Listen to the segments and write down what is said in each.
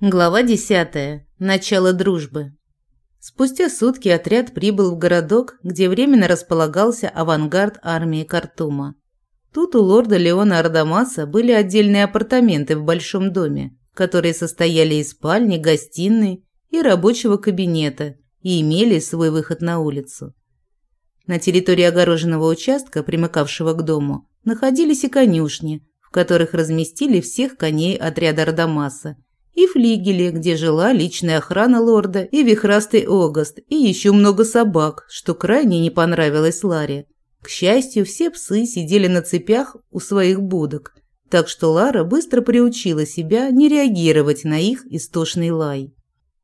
Глава 10. Начало дружбы. Спустя сутки отряд прибыл в городок, где временно располагался авангард армии Картума. Тут у лорда Леона Ардамаса были отдельные апартаменты в большом доме, которые состояли из спальни, гостиной и рабочего кабинета и имели свой выход на улицу. На территории огороженного участка, примыкавшего к дому, находились и конюшни, в которых разместили всех коней отряда Ардамаса – и флигеле, где жила личная охрана лорда и вихрастый Огаст, и еще много собак, что крайне не понравилось Ларе. К счастью, все псы сидели на цепях у своих будок, так что Лара быстро приучила себя не реагировать на их истошный лай.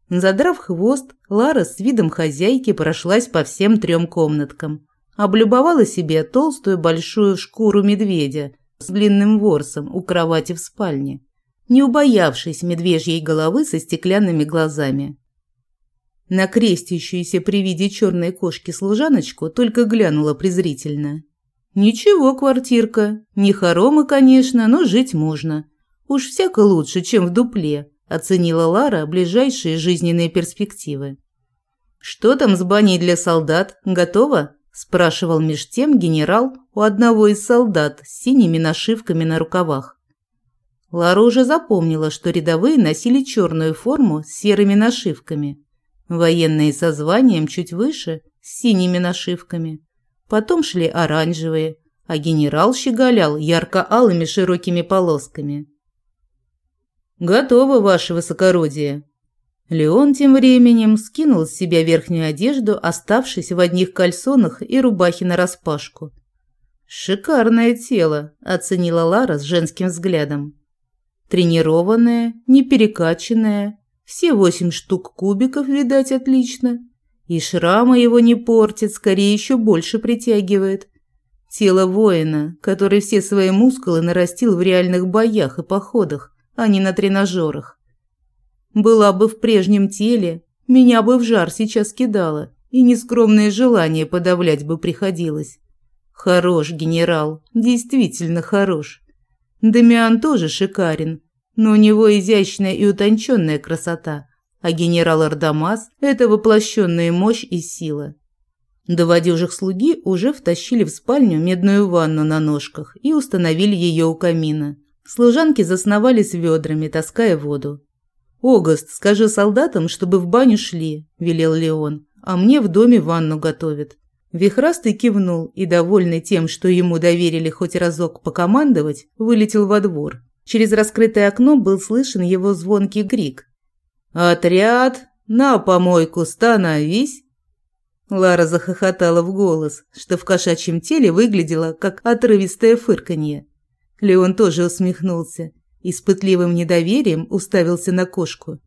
Задрав хвост, Лара с видом хозяйки прошлась по всем трем комнаткам. Облюбовала себе толстую большую шкуру медведя с длинным ворсом у кровати в спальне не убоявшись медвежьей головы со стеклянными глазами. На крестящуюся при виде черной кошки служаночку только глянула презрительно. «Ничего, квартирка. Не хоромы, конечно, но жить можно. Уж всяко лучше, чем в дупле», – оценила Лара ближайшие жизненные перспективы. «Что там с баней для солдат? Готово?» – спрашивал меж тем генерал у одного из солдат с синими нашивками на рукавах. Лара уже запомнила, что рядовые носили черную форму с серыми нашивками, военные со званием чуть выше с синими нашивками. Потом шли оранжевые, а генерал щеголял ярко-алыми широкими полосками. «Готово, ваше высокородие!» Леон тем временем скинул с себя верхнюю одежду, оставшись в одних кальсонах и рубахе нараспашку. «Шикарное тело», – оценила Лара с женским взглядом. Тренированная, не перекачанная, все восемь штук кубиков, видать, отлично. И шрама его не портит, скорее еще больше притягивает. Тело воина, который все свои мускулы нарастил в реальных боях и походах, а не на тренажерах. Была бы в прежнем теле, меня бы в жар сейчас кидало, и нескромное желание подавлять бы приходилось. Хорош генерал, действительно хорош. Дамиан тоже шикарен, но у него изящная и утонченная красота, а генерал Ардамас – это воплощенная мощь и сила. Два дюжих слуги уже втащили в спальню медную ванну на ножках и установили ее у камина. Служанки засновали с ведрами, таская воду. «Огост, скажи солдатам, чтобы в баню шли», – велел Леон, – «а мне в доме ванну готовят». Вихрастый кивнул и, довольный тем, что ему доверили хоть разок покомандовать, вылетел во двор. Через раскрытое окно был слышен его звонкий крик. «Отряд! На помойку становись!» Лара захохотала в голос, что в кошачьем теле выглядело, как отрывистое фырканье. Леон тоже усмехнулся и с пытливым недоверием уставился на кошку.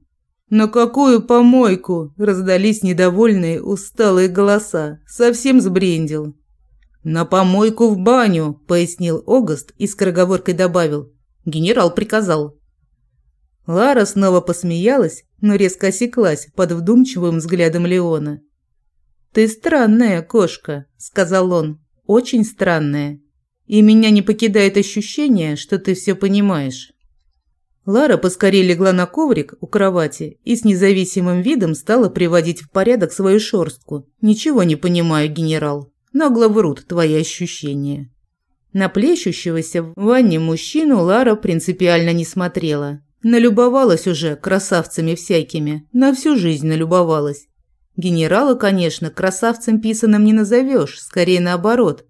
«На какую помойку?» – раздались недовольные, усталые голоса. Совсем сбрендил. «На помойку в баню», – пояснил Огост и скороговоркой добавил. Генерал приказал. Лара снова посмеялась, но резко осеклась под вдумчивым взглядом Леона. «Ты странная кошка», – сказал он. «Очень странная. И меня не покидает ощущение, что ты все понимаешь». Лара поскорее легла на коврик у кровати и с независимым видом стала приводить в порядок свою шорстку. «Ничего не понимаю, генерал. Нагло врут твои ощущения». На плещущегося в ванне мужчину Лара принципиально не смотрела. Налюбовалась уже красавцами всякими, на всю жизнь налюбовалась. Генерала, конечно, красавцем писаным не назовешь, скорее наоборот.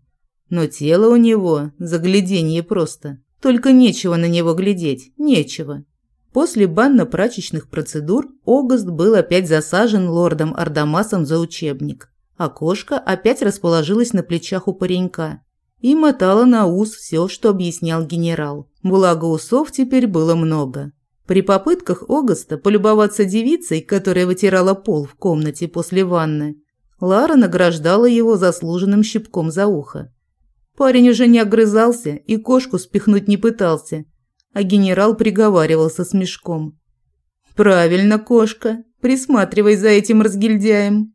Но тело у него – загляденье просто. Только нечего на него глядеть, нечего. После банно-прачечных процедур Огост был опять засажен лордом Ардамасом за учебник, кошка опять расположилась на плечах у паренька и мотала на ус все, что объяснял генерал. Благо усов теперь было много. При попытках Огоста полюбоваться девицей, которая вытирала пол в комнате после ванны, Лара награждала его заслуженным щипком за ухо. Парень уже не огрызался и кошку спихнуть не пытался, а генерал приговаривал со смешком. «Правильно, кошка, присматривай за этим разгильдяем».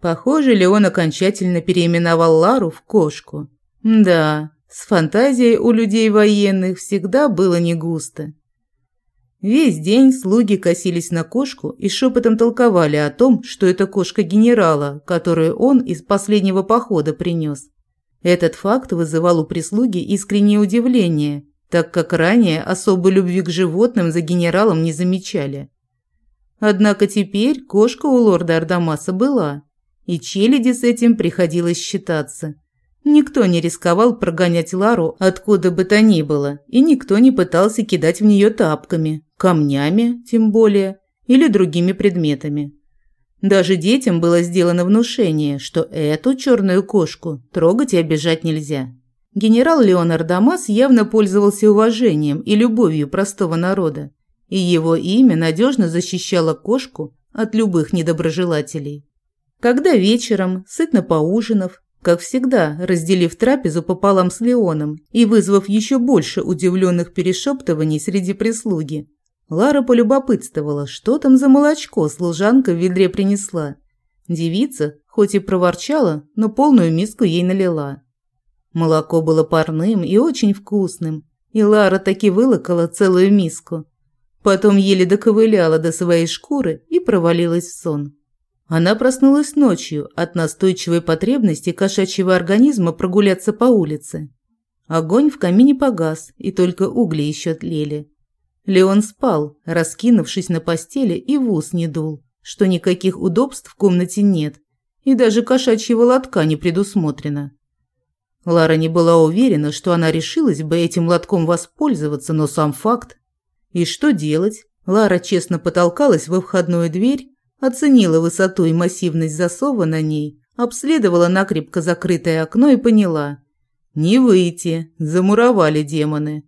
Похоже, Леон окончательно переименовал Лару в кошку. Да, с фантазией у людей военных всегда было не густо. Весь день слуги косились на кошку и шепотом толковали о том, что это кошка генерала, которую он из последнего похода принес. Этот факт вызывал у прислуги искреннее удивление, так как ранее особой любви к животным за генералом не замечали. Однако теперь кошка у лорда Ардамаса была, и челяди с этим приходилось считаться. Никто не рисковал прогонять Лару откуда бы то ни было, и никто не пытался кидать в нее тапками, камнями, тем более, или другими предметами. Даже детям было сделано внушение, что эту черную кошку трогать и обижать нельзя. Генерал Леонард Дамас явно пользовался уважением и любовью простого народа, и его имя надежно защищало кошку от любых недоброжелателей. Когда вечером, сытно поужинав, как всегда, разделив трапезу пополам с Леоном и вызвав еще больше удивленных перешептываний среди прислуги, Лара полюбопытствовала, что там за молочко служанка в ведре принесла. Девица, хоть и проворчала, но полную миску ей налила. Молоко было парным и очень вкусным, и Лара таки вылокала целую миску. Потом еле доковыляла до своей шкуры и провалилась в сон. Она проснулась ночью от настойчивой потребности кошачьего организма прогуляться по улице. Огонь в камине погас, и только угли еще тлели. Леон спал, раскинувшись на постели и в ус не дул, что никаких удобств в комнате нет, и даже кошачьего лотка не предусмотрено. Лара не была уверена, что она решилась бы этим лотком воспользоваться, но сам факт. И что делать? Лара честно потолкалась во входную дверь, оценила высоту и массивность засова на ней, обследовала накрепко закрытое окно и поняла. Не выйти, замуровали демоны.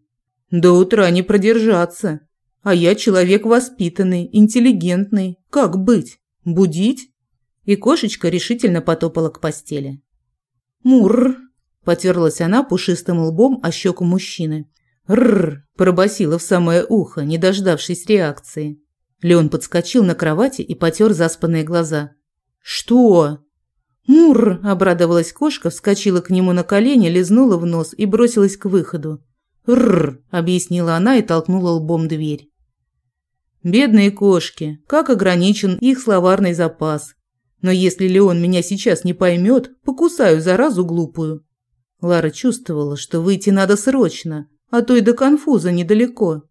До утра не продержаться. А я человек воспитанный, интеллигентный. Как быть? Будить? И кошечка решительно потопала к постели. Мурр! Потерлась она пушистым лбом о щеку мужчины. «Рррр!» – пробасила в самое ухо, не дождавшись реакции. Леон подскочил на кровати и потер заспанные глаза. «Что?» «Мурр!» – обрадовалась кошка, вскочила к нему на колени, лизнула в нос и бросилась к выходу. «Рррр», – объяснила она и толкнула лбом дверь. «Бедные кошки, как ограничен их словарный запас. Но если Леон меня сейчас не поймет, покусаю заразу глупую». Лара чувствовала, что выйти надо срочно, а то и до конфуза недалеко.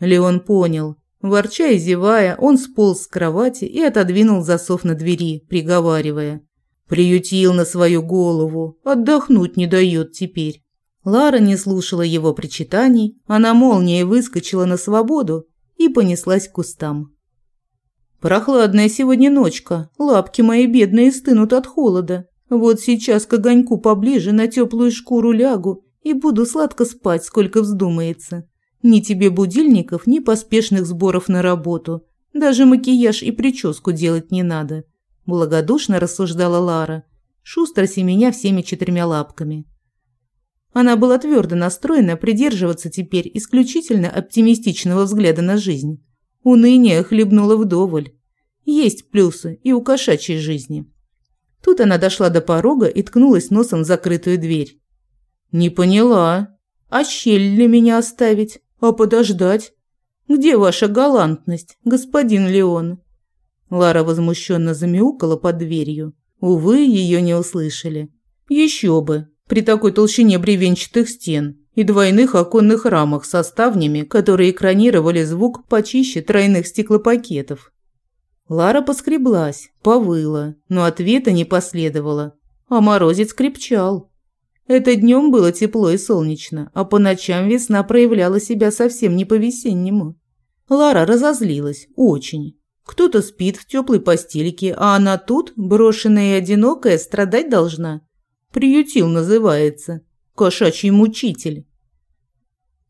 Леон понял. Ворча и зевая, он сполз с кровати и отодвинул засов на двери, приговаривая. «Приютил на свою голову, отдохнуть не дает теперь». Лара не слушала его причитаний, она молнией выскочила на свободу и понеслась к кустам. «Прохладная сегодня ночка, лапки мои бедные стынут от холода. Вот сейчас к огоньку поближе на теплую шкуру лягу и буду сладко спать, сколько вздумается. Ни тебе будильников, ни поспешных сборов на работу. Даже макияж и прическу делать не надо», – благодушно рассуждала Лара, шустро семеня всеми четырьмя лапками. Она была твердо настроена придерживаться теперь исключительно оптимистичного взгляда на жизнь. Уныние хлебнуло вдоволь. Есть плюсы и у кошачьей жизни. Тут она дошла до порога и ткнулась носом в закрытую дверь. «Не поняла. А щель для меня оставить? А подождать? Где ваша галантность, господин Леон?» Лара возмущенно замяукала под дверью. Увы, ее не услышали. Еще бы, при такой толщине бревенчатых стен и двойных оконных рамах со ставнями, которые экранировали звук почище тройных стеклопакетов. Лара поскреблась, повыла, но ответа не последовало, а морозец крепчал. Это днем было тепло и солнечно, а по ночам весна проявляла себя совсем не по-весеннему. Лара разозлилась, очень. Кто-то спит в теплой постельке, а она тут, брошенная и одинокая, страдать должна. Приютил называется. Кошачий мучитель.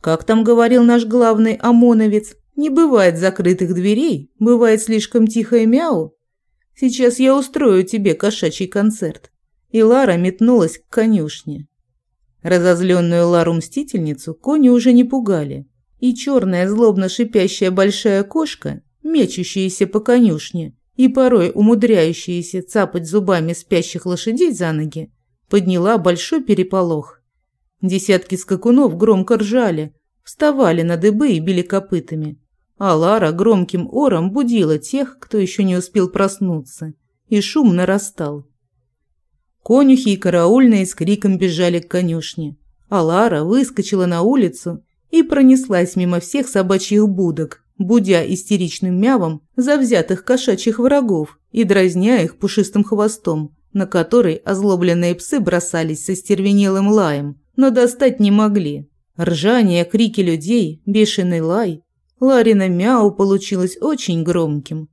Как там говорил наш главный ОМОНовец, не бывает закрытых дверей, бывает слишком тихое мяу. Сейчас я устрою тебе кошачий концерт. И Лара метнулась к конюшне. Разозленную Лару-мстительницу кони уже не пугали. И черная злобно шипящая большая кошка, мечущаяся по конюшне и порой умудряющаяся цапать зубами спящих лошадей за ноги, подняла большой переполох. Десятки скакунов громко ржали, вставали на дыбы и били копытами. а Лара громким ором будила тех, кто еще не успел проснуться, и шум нарастал. Конюхи и караульные с криком бежали к конюшне, а Лара выскочила на улицу и пронеслась мимо всех собачьих будок, будя истеричным мявом завзятых кошачьих врагов и дразня их пушистым хвостом, на который озлобленные псы бросались со стервенелым лаем, но достать не могли. Ржание, крики людей, бешеный лай. Ларина мяу получилось очень громким.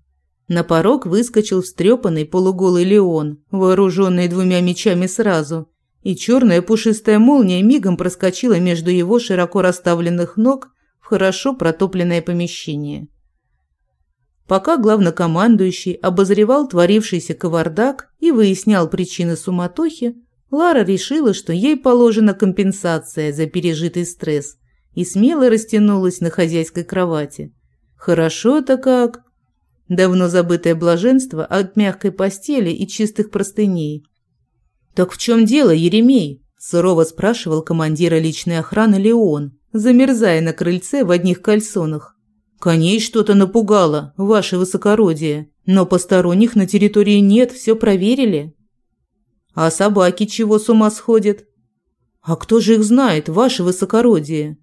На порог выскочил встрепанный полуголый Леон, вооруженный двумя мечами сразу, и черная пушистая молния мигом проскочила между его широко расставленных ног в хорошо протопленное помещение. Пока главнокомандующий обозревал творившийся кавардак и выяснял причины суматохи, Лара решила, что ей положена компенсация за пережитый стресс и смело растянулась на хозяйской кровати. Хорошо-то как! Давно забытое блаженство от мягкой постели и чистых простыней. «Так в чем дело, Еремей?» – сурово спрашивал командира личной охраны Леон, замерзая на крыльце в одних кальсонах. «Коней что-то напугало, ваше высокородие, но посторонних на территории нет, все проверили». «А собаки чего с ума сходят?» «А кто же их знает, ваше высокородие?»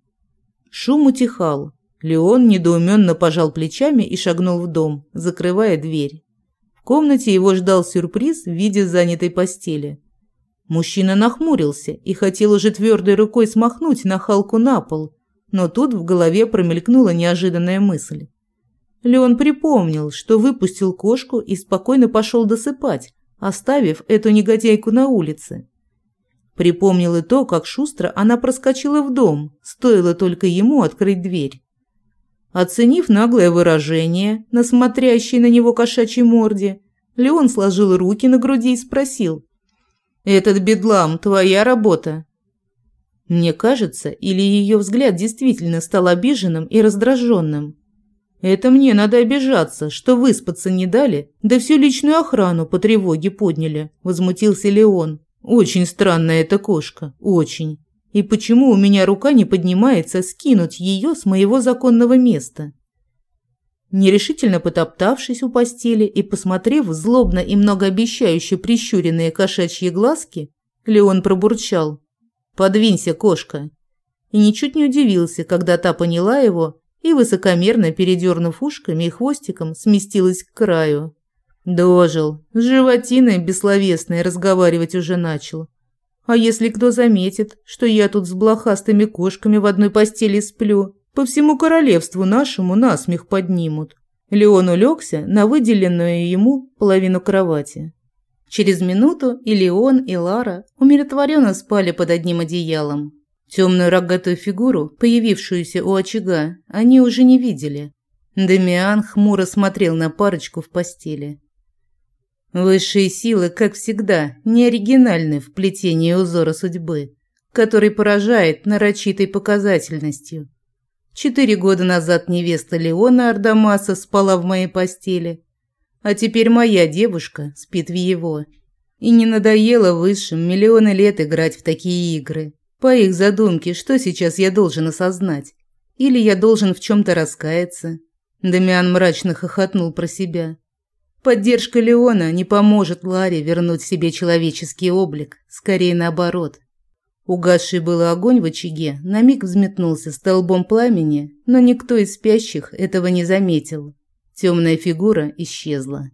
Шум утихал. Леон недоуменно пожал плечами и шагнул в дом, закрывая дверь. В комнате его ждал сюрприз в виде занятой постели. Мужчина нахмурился и хотел уже твердой рукой смахнуть нахалку на пол, но тут в голове промелькнула неожиданная мысль. Леон припомнил, что выпустил кошку и спокойно пошел досыпать, оставив эту негодяйку на улице. Припомнил и то, как шустро она проскочила в дом, стоило только ему открыть дверь. Оценив наглое выражение на смотрящей на него кошачьей морде, Леон сложил руки на груди и спросил – этот бедлам – твоя работа. Мне кажется, или ее взгляд действительно стал обиженным и раздраженным. Это мне надо обижаться, что выспаться не дали, да всю личную охрану по тревоге подняли, возмутился Леон. Очень странная эта кошка, очень. И почему у меня рука не поднимается скинуть ее с моего законного места? Нерешительно потоптавшись у постели и посмотрев злобно и многообещающе прищуренные кошачьи глазки, Леон пробурчал «Подвинься, кошка!» и ничуть не удивился, когда та поняла его и, высокомерно передернув ушками и хвостиком, сместилась к краю. Дожил, с животиной бессловесной разговаривать уже начал. А если кто заметит, что я тут с блохастыми кошками в одной постели сплю, по всему королевству нашему насмех поднимут. Леон улегся на выделенную ему половину кровати. Через минуту и Леон, и Лара умиротворенно спали под одним одеялом. Темную рогатую фигуру, появившуюся у очага, они уже не видели. Демиан хмуро смотрел на парочку в постели. Высшие силы, как всегда, не оригинальны в плетении узора судьбы, который поражает нарочитой показательностью. Четыре года назад невеста Леона Ардамаса спала в моей постели, а теперь моя девушка спит в его. И не надоело высшим миллионы лет играть в такие игры. По их задумке, что сейчас я должен осознать? Или я должен в чем-то раскаяться? Дамиан мрачно хохотнул про себя. Поддержка Леона не поможет Ларе вернуть себе человеческий облик, скорее наоборот. Угасший был огонь в очаге на миг взметнулся столбом пламени, но никто из спящих этого не заметил. Темная фигура исчезла.